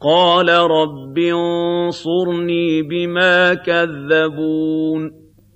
قَالَ رَبِّ انصُرْنِي بِمَا كَذَّبُونِ